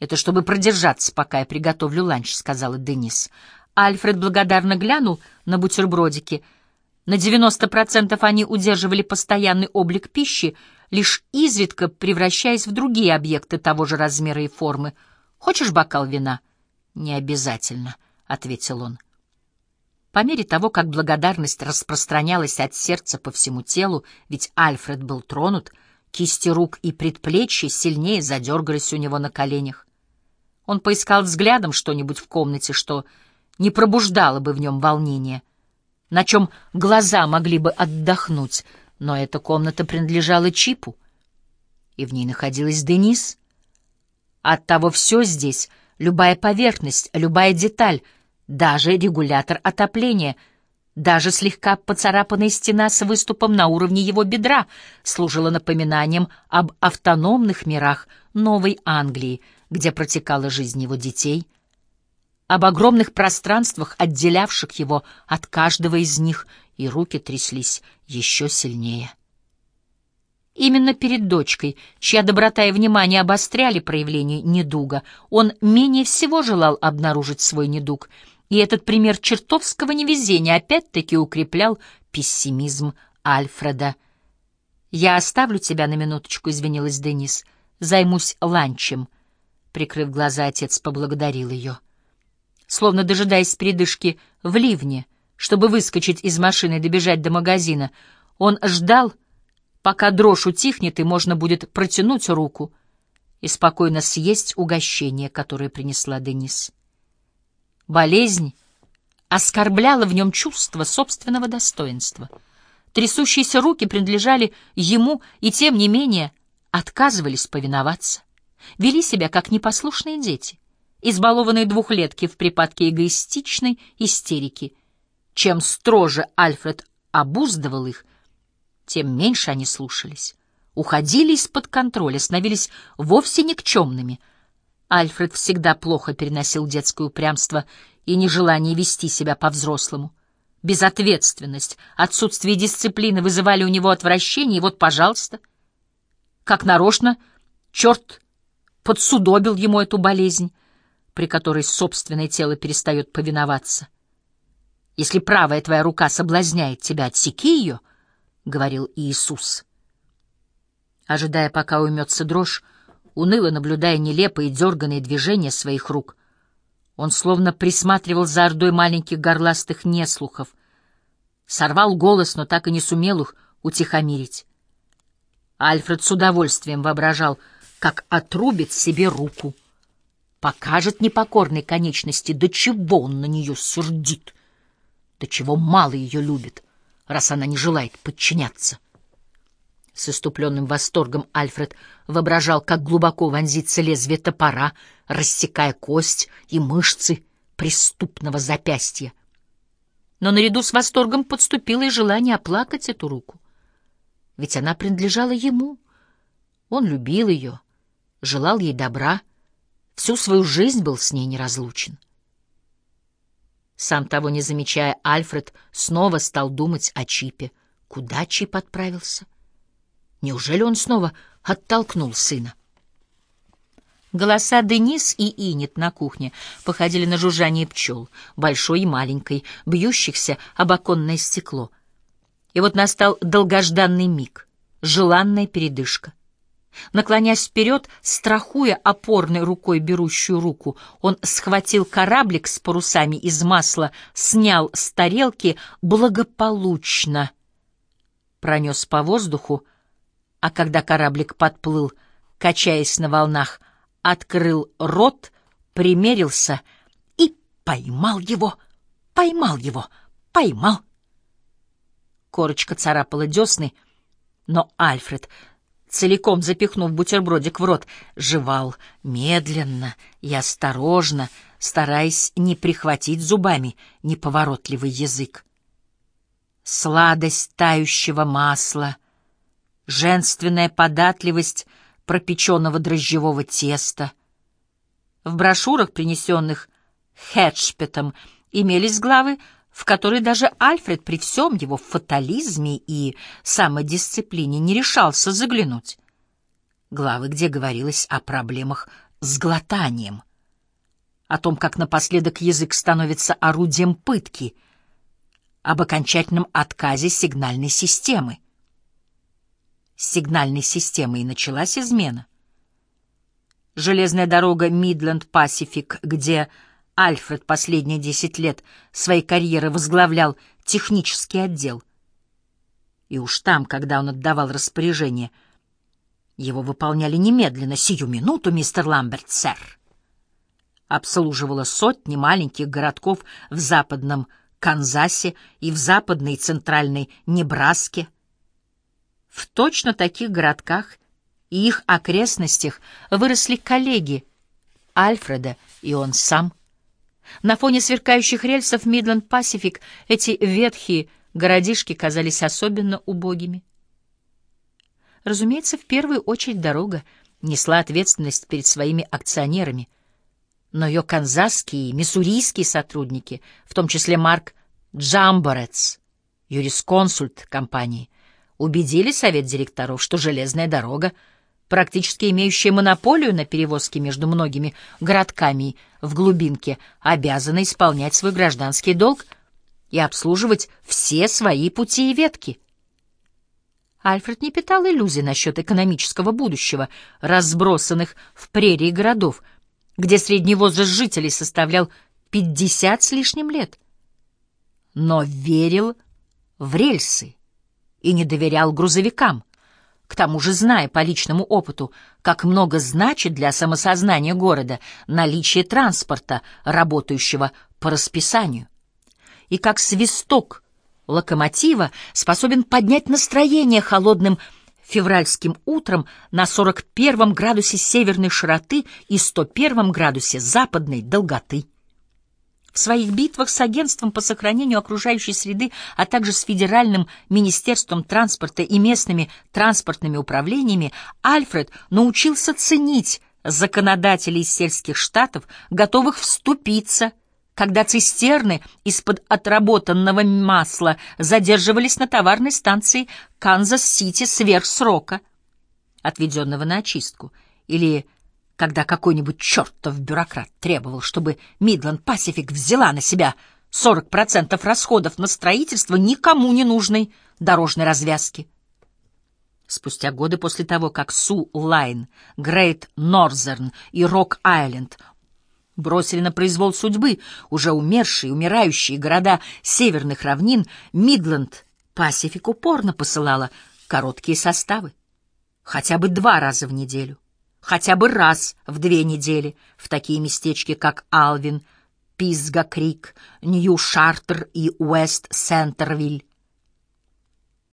«Это чтобы продержаться, пока я приготовлю ланч», — сказала Денис. Альфред благодарно глянул на бутербродики. На 90% они удерживали постоянный облик пищи, лишь изредка превращаясь в другие объекты того же размера и формы. «Хочешь бокал вина?» «Не обязательно», — ответил он. По мере того, как благодарность распространялась от сердца по всему телу, ведь Альфред был тронут, кисти рук и предплечья сильнее задергались у него на коленях. Он поискал взглядом что-нибудь в комнате, что не пробуждало бы в нем волнение, на чем глаза могли бы отдохнуть, но эта комната принадлежала Чипу, и в ней находилась Денис. Оттого все здесь, любая поверхность, любая деталь, даже регулятор отопления — даже слегка поцарапанная стена с выступом на уровне его бедра служила напоминанием об автономных мирах Новой Англии, где протекала жизнь его детей, об огромных пространствах, отделявших его от каждого из них, и руки тряслись еще сильнее. Именно перед дочкой, чья доброта и внимание обостряли проявление недуга, он менее всего желал обнаружить свой недуг — и этот пример чертовского невезения опять-таки укреплял пессимизм Альфреда. «Я оставлю тебя на минуточку», — извинилась Денис. «Займусь ланчем». Прикрыв глаза, отец поблагодарил ее. Словно дожидаясь передышки в ливне, чтобы выскочить из машины и добежать до магазина, он ждал, пока дрожь утихнет и можно будет протянуть руку и спокойно съесть угощение, которое принесла Денис. Болезнь оскорбляла в нем чувство собственного достоинства. Трясущиеся руки принадлежали ему и, тем не менее, отказывались повиноваться. Вели себя, как непослушные дети, избалованные двухлетки в припадке эгоистичной истерики. Чем строже Альфред обуздывал их, тем меньше они слушались. Уходили из-под контроля, становились вовсе никчемными — Альфред всегда плохо переносил детское упрямство и нежелание вести себя по-взрослому. Безответственность, отсутствие дисциплины вызывали у него отвращение, и вот, пожалуйста, как нарочно, черт подсудобил ему эту болезнь, при которой собственное тело перестает повиноваться. «Если правая твоя рука соблазняет тебя, отсеки ее», — говорил Иисус. Ожидая, пока уймется дрожь, уныло наблюдая нелепые дерганные движения своих рук. Он словно присматривал за ордой маленьких горластых неслухов, сорвал голос, но так и не сумел их утихомирить. Альфред с удовольствием воображал, как отрубит себе руку, покажет непокорной конечности, до чего он на нее сердит, до чего мало ее любит, раз она не желает подчиняться. С иступленным восторгом Альфред воображал, как глубоко вонзится лезвие топора, рассекая кость и мышцы преступного запястья. Но наряду с восторгом подступило и желание оплакать эту руку. Ведь она принадлежала ему. Он любил ее, желал ей добра, всю свою жизнь был с ней неразлучен. Сам того не замечая, Альфред снова стал думать о Чипе. Куда Чип отправился? — Неужели он снова оттолкнул сына? Голоса Денис и Инет на кухне походили на жужжание пчел, большой и маленькой, бьющихся об оконное стекло. И вот настал долгожданный миг, желанная передышка. Наклонясь вперед, страхуя опорной рукой берущую руку, он схватил кораблик с парусами из масла, снял с тарелки, благополучно пронес по воздуху, а когда кораблик подплыл, качаясь на волнах, открыл рот, примерился и поймал его, поймал его, поймал. Корочка царапала десны, но Альфред, целиком запихнув бутербродик в рот, жевал медленно и осторожно, стараясь не прихватить зубами неповоротливый язык. Сладость тающего масла — женственная податливость пропеченного дрожжевого теста. В брошюрах, принесенных Хедшпетом, имелись главы, в которые даже Альфред при всем его фатализме и самодисциплине не решался заглянуть. Главы, где говорилось о проблемах с глотанием, о том, как напоследок язык становится орудием пытки, об окончательном отказе сигнальной системы. С сигнальной системой и началась измена. Железная дорога Мидленд-Пасифик, где Альфред последние десять лет своей карьеры возглавлял технический отдел. И уж там, когда он отдавал распоряжение, его выполняли немедленно, сию минуту, мистер Ламберт, сэр. Обслуживала сотни маленьких городков в западном Канзасе и в западной центральной Небраске. В точно таких городках и их окрестностях выросли коллеги Альфреда и он сам. На фоне сверкающих рельсов Мидленд Пасифик эти ветхие городишки казались особенно убогими. Разумеется, в первую очередь дорога несла ответственность перед своими акционерами, но ее канзасские и миссурийские сотрудники, в том числе Марк Джамборец, юрисконсульт компании, убедили совет директоров, что железная дорога практически имеющая монополию на перевозки между многими городками в глубинке, обязана исполнять свой гражданский долг и обслуживать все свои пути и ветки. Альфред не питал иллюзий насчет экономического будущего, разбросанных в прерии городов, где средний возраст жителей составлял 50 с лишним лет. Но верил в рельсы и не доверял грузовикам. К тому же, зная по личному опыту, как много значит для самосознания города наличие транспорта, работающего по расписанию, и как свисток локомотива способен поднять настроение холодным февральским утром на 41 градусе северной широты и 101 градусе западной долготы. В своих битвах с агентством по сохранению окружающей среды, а также с Федеральным министерством транспорта и местными транспортными управлениями, Альфред научился ценить законодателей сельских штатов, готовых вступиться, когда цистерны из-под отработанного масла задерживались на товарной станции Канзас-Сити сверх срока, отведенного на очистку, или когда какой-нибудь чертов бюрократ требовал, чтобы Мидленд Пасифик взяла на себя 40% расходов на строительство никому не нужной дорожной развязки. Спустя годы после того, как Су Лайн, Грейт Норзерн и Рок Айленд бросили на произвол судьбы уже умершие, умирающие города северных равнин, Мидленд Пасифик упорно посылала короткие составы, хотя бы два раза в неделю хотя бы раз в две недели в такие местечки, как Алвин, Пизга-Крик, Нью-Шартер и Уэст-Сентервиль.